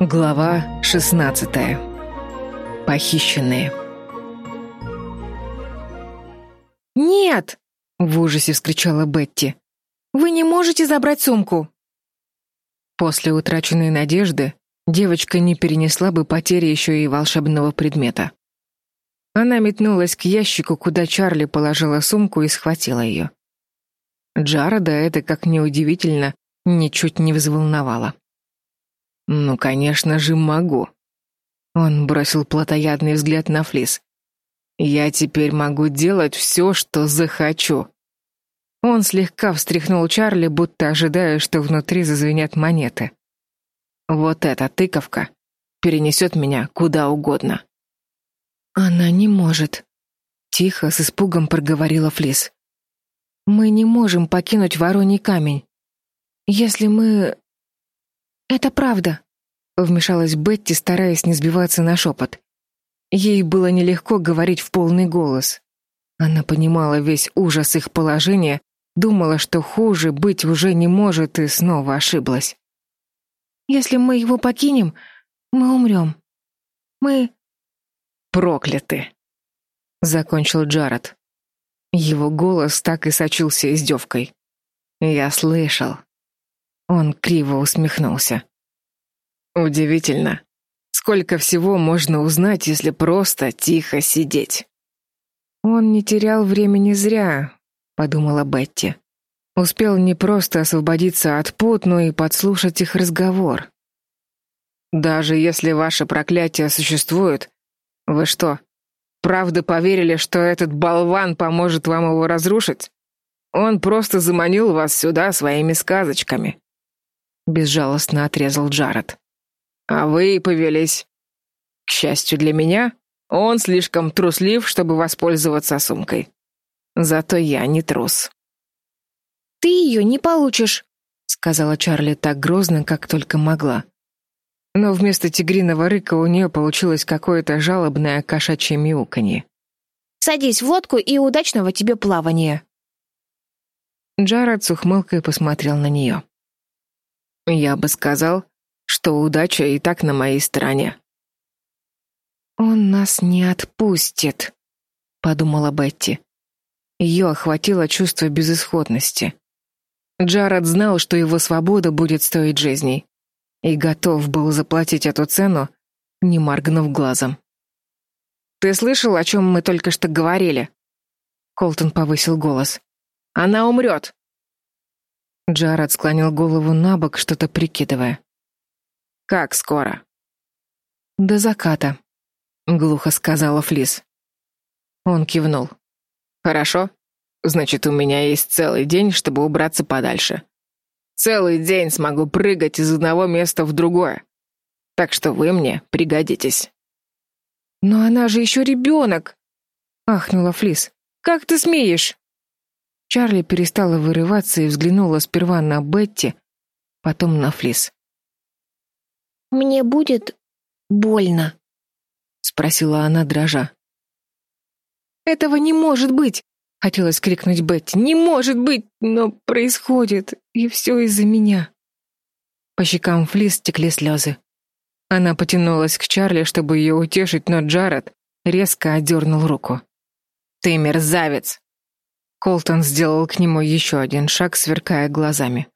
Глава 16. Похищенные. «Нет!» — в ужасе вскричала Бетти. «Вы не можете забрать сумку!» После утраченной надежды девочка не перенесла бы потери еще и волшебного предмета. Она метнулась к ящику, куда Чарли положила сумку и схватила ее. Джарода это, как неудивительно, ничуть не взволновало. «Ну, конечно же, могу». Он бросил плотоядный взгляд на Флис. «Я теперь могу делать все, что захочу». Он слегка встряхнул Чарли, будто ожидая, что внутри зазвенят монеты. «Вот эта тыковка перенесет меня куда угодно». «Она не может», — тихо, с испугом проговорила Флис. «Мы не можем покинуть Вороний камень. Если мы «Это правда», — вмешалась Бетти, стараясь не сбиваться на шепот. Ей было нелегко говорить в полный голос. Она понимала весь ужас их положения, думала, что хуже быть уже не может, и снова ошиблась. «Если мы его покинем, мы умрем. Мы...» «Прокляты!» — закончил Джаред. Его голос так и сочился издевкой. «Я слышал. Он криво усмехнулся. Удивительно, сколько всего можно узнать, если просто тихо сидеть. Он не терял времени зря, подумала Бетти. Успел не просто освободиться от пут, но и подслушать их разговор. Даже если ваше проклятие существует, вы что, правда поверили, что этот болван поможет вам его разрушить? Он просто заманил вас сюда своими сказочками безжалостно отрезал Джаред. А вы и повелись. К счастью для меня, он слишком труслив, чтобы воспользоваться сумкой. Зато я не трус. Ты ее не получишь, сказала Чарли так грозно, как только могла. Но вместо тигриного рыка у нее получилось какое-то жалобное кошачье мяуканье. Садись в лодку и удачного тебе плавания. Джаред с ухмылкой посмотрел на нее. Я бы сказал, что удача и так на моей стороне. Он нас не отпустит, подумала Бетти. Ее охватило чувство безысходности. Джаред знал, что его свобода будет стоить жизней, и готов был заплатить эту цену, не моргнув глазом. Ты слышал, о чем мы только что говорили? Колтон повысил голос. Она умрет. Джаред склонил голову на бок, что-то прикидывая. Как скоро? До заката, глухо сказала Флис. Он кивнул. Хорошо. Значит, у меня есть целый день, чтобы убраться подальше. Целый день смогу прыгать из одного места в другое. Так что вы мне пригодитесь. Но она же еще ребенок!» — ахнула Флис. Как ты смеешь? Чарли перестала вырываться и взглянула сперва на Бетти, потом на Флис. «Мне будет больно?» — спросила она, дрожа. «Этого не может быть!» — хотелось крикнуть Бетти. «Не может быть! Но происходит, и все из-за меня!» По щекам Флис текли слезы. Она потянулась к Чарли, чтобы ее утешить, но Джаред резко отдернул руку. «Ты мерзавец!» Колтон сделал к нему еще один шаг, сверкая глазами.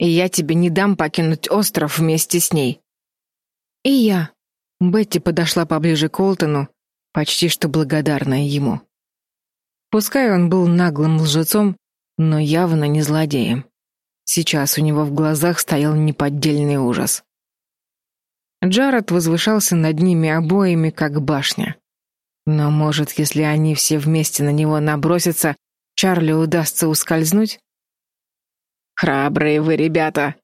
«И я тебе не дам покинуть остров вместе с ней». «И я». Бетти подошла поближе к Колтону, почти что благодарная ему. Пускай он был наглым лжецом, но явно не злодеем. Сейчас у него в глазах стоял неподдельный ужас. Джаред возвышался над ними обоими, как башня. Но, может, если они все вместе на него набросятся, Чарли удастся ускользнуть? Храбрые вы, ребята.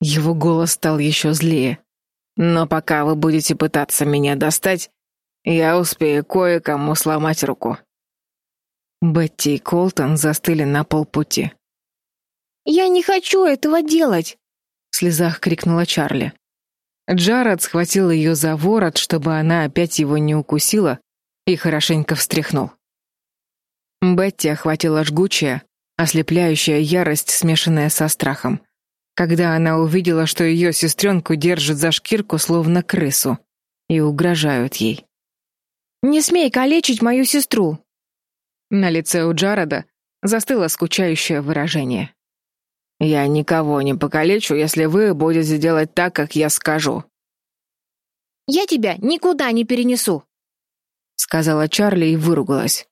Его голос стал еще злее. Но пока вы будете пытаться меня достать, я успею кое-кому сломать руку. Бетти и Колтон застыли на полпути. «Я не хочу этого делать!» В слезах крикнула Чарли. Джаред схватил ее за ворот, чтобы она опять его не укусила, и хорошенько встряхнул. Бетти охватила жгучая, ослепляющая ярость, смешанная со страхом. когда она увидела, что ее сестренку держат за шкирку, словно крысу, и угрожают ей. «Не смей калечить мою сестру!» На лице у Джарода застыло скучающее выражение. «Я никого не покалечу, если вы будете делать так, как я скажу». «Я тебя никуда не перенесу!» сказала Чарли и выругалась.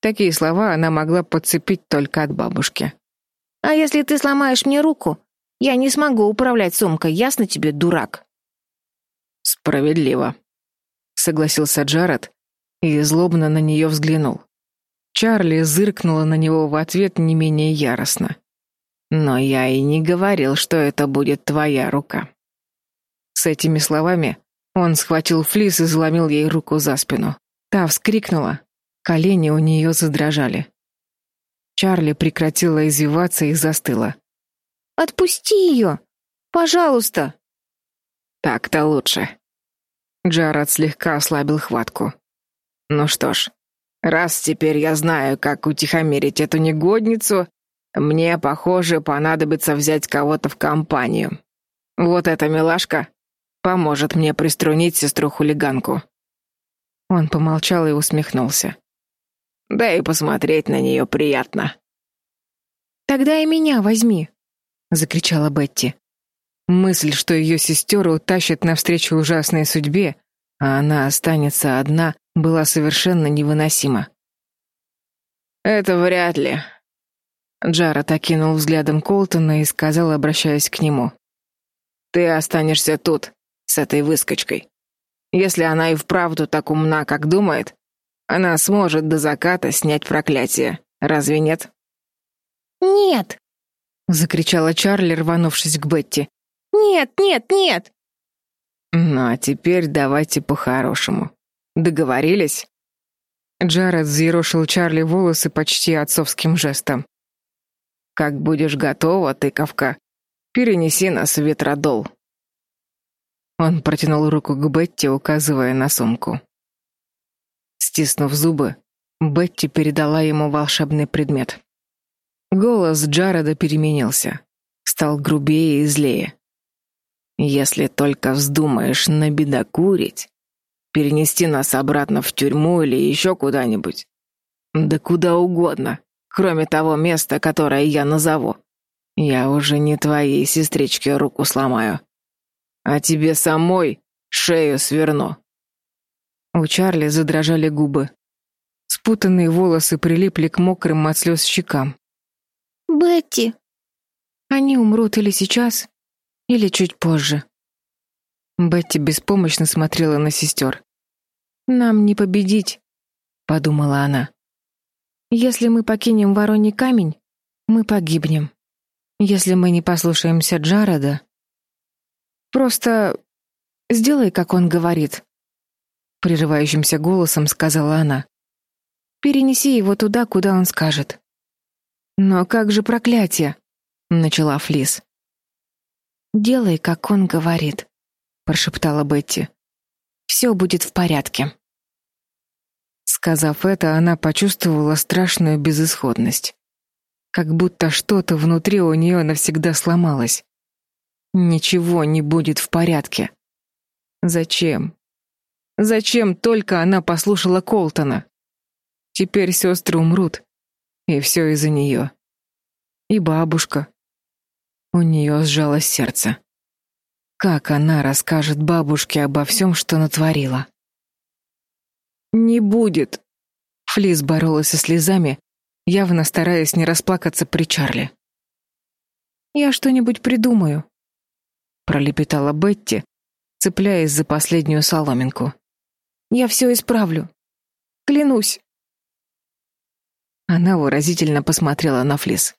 Такие слова она могла подцепить только от бабушки. «А если ты сломаешь мне руку, я не смогу управлять сумкой, ясно тебе, дурак?» «Справедливо», — согласился Джаред и злобно на нее взглянул. Чарли зыркнула на него в ответ не менее яростно. «Но я и не говорил, что это будет твоя рука». С этими словами он схватил флис и заломил ей руку за спину. Та вскрикнула, колени у нее задрожали. Чарли прекратила извиваться и застыла. «Отпусти ее! Пожалуйста!» «Так-то лучше». Джаред слегка ослабил хватку. «Ну что ж, раз теперь я знаю, как утихомирить эту негодницу, мне, похоже, понадобится взять кого-то в компанию. Вот эта милашка поможет мне приструнить сестру-хулиганку». Он помолчал и усмехнулся. «Да и посмотреть на нее приятно». «Тогда и меня возьми», — закричала Бетти. Мысль, что ее сестер утащат навстречу ужасной судьбе, а она останется одна, была совершенно невыносима. «Это вряд ли», Джаред окинул взглядом Колтона и сказал, обращаясь к нему. «Ты останешься тут, с этой выскочкой. Если она и вправду так умна, как думает, она сможет до заката снять проклятие. Разве нет? Нет, закричала Чарли, рванувшись к Бетти. Нет, нет, нет. Ну, а теперь давайте по-хорошему. Договорились? Джаред взъерошил Чарли волосы почти отцовским жестом. Как будешь готова, тыковка, перенеси нас в ветродол. Он протянул руку к Бетти, указывая на сумку. Стиснув зубы, Бетти передала ему волшебный предмет. Голос Джареда переменился, стал грубее и злее. Если только вздумаешь набедокурить, перенести нас обратно в тюрьму или еще куда-нибудь, да куда угодно, кроме того места, которое я назову, я уже не твоей сестричке руку сломаю а тебе самой шею сверну». У Чарли задрожали губы. Спутанные волосы прилипли к мокрым от слез щекам. «Бетти!» Они умрут или сейчас, или чуть позже. Бетти беспомощно смотрела на сестер. «Нам не победить», — подумала она. «Если мы покинем Вороний камень, мы погибнем. Если мы не послушаемся Джареда, Просто сделай, как он говорит, прерывающимся голосом сказала она. Перенеси его туда, куда он скажет. Но как же проклятие? начала Флис. Делай, как он говорит, прошептала Бетти. «Все будет в порядке. Сказав это, она почувствовала страшную безысходность. Как будто что-то внутри у нее навсегда сломалось. Ничего не будет в порядке. Зачем? Зачем только она послушала Колтона? Теперь сестры умрут. И все из-за нее. И бабушка. У нее сжалось сердце. Как она расскажет бабушке обо всем, что натворила? Не будет. Флис боролась со слезами, явно стараясь не расплакаться при Чарли. Я что-нибудь придумаю, пролепетала Бетти, цепляясь за последнюю соломинку. Я все исправлю. Клянусь. Она выразительно посмотрела на Флис.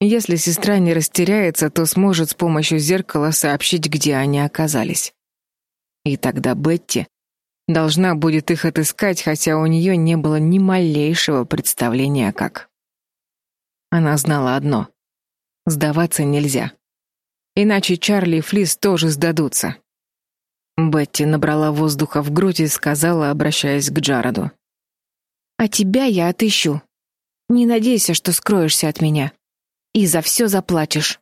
Если сестра не растеряется, то сможет с помощью зеркала сообщить, где они оказались. И тогда Бетти должна будет их отыскать, хотя у нее не было ни малейшего представления как. Она знала одно: сдаваться нельзя. Иначе Чарли и Флис тоже сдадутся. Бетти набрала воздуха в грудь и сказала, обращаясь к Джароду. «А тебя я отыщу. Не надейся, что скроешься от меня. И за все заплатишь».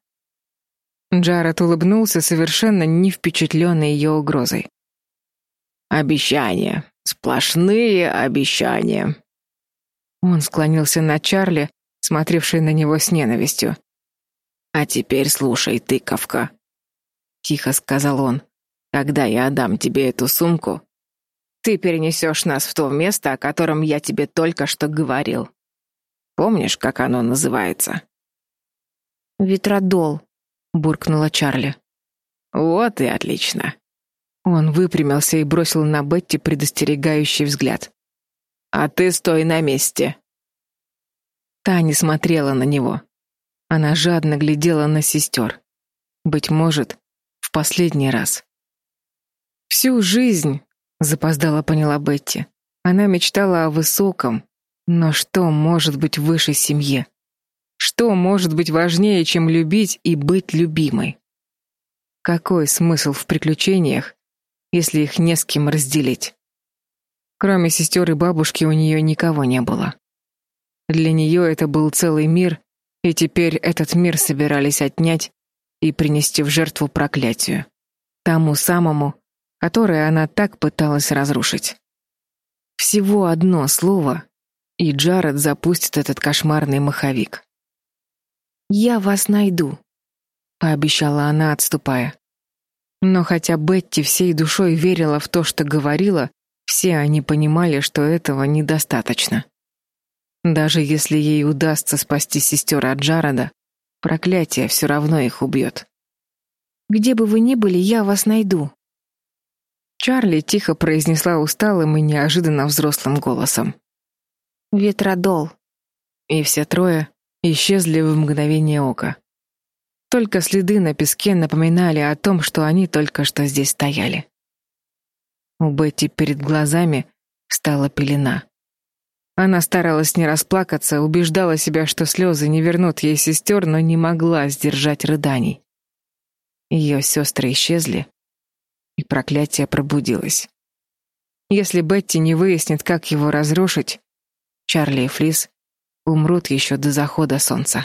Джаред улыбнулся, совершенно не впечатленный ее угрозой. «Обещания. Сплошные обещания». Он склонился над Чарли, смотревший на него с ненавистью. «А теперь слушай, тыковка», — тихо сказал он. «Когда я отдам тебе эту сумку, ты перенесешь нас в то место, о котором я тебе только что говорил. Помнишь, как оно называется?» «Ветродол», — буркнула Чарли. «Вот и отлично». Он выпрямился и бросил на Бетти предостерегающий взгляд. «А ты стой на месте». Та не смотрела на него. Она жадно глядела на сестер. Быть может, в последний раз. Всю жизнь, запоздала поняла Бетти, она мечтала о высоком, но что может быть выше семьи? Что может быть важнее, чем любить и быть любимой? Какой смысл в приключениях, если их не с кем разделить? Кроме сестер и бабушки у нее никого не было. Для нее это был целый мир, и теперь этот мир собирались отнять и принести в жертву проклятию, тому самому, которое она так пыталась разрушить. Всего одно слово, и Джаред запустит этот кошмарный маховик. «Я вас найду», — пообещала она, отступая. Но хотя Бетти всей душой верила в то, что говорила, все они понимали, что этого недостаточно. Даже если ей удастся спасти сестер от Джареда, проклятие все равно их убьет. «Где бы вы ни были, я вас найду», Чарли тихо произнесла усталым и неожиданно взрослым голосом. «Ветродол». И все трое исчезли в мгновение ока. Только следы на песке напоминали о том, что они только что здесь стояли. У Бетти перед глазами стала пелена. Она старалась не расплакаться, убеждала себя, что слезы не вернут ей сестер, но не могла сдержать рыданий. Ее сестры исчезли, и проклятие пробудилось. Если Бетти не выяснит, как его разрушить, Чарли и Флис умрут еще до захода солнца.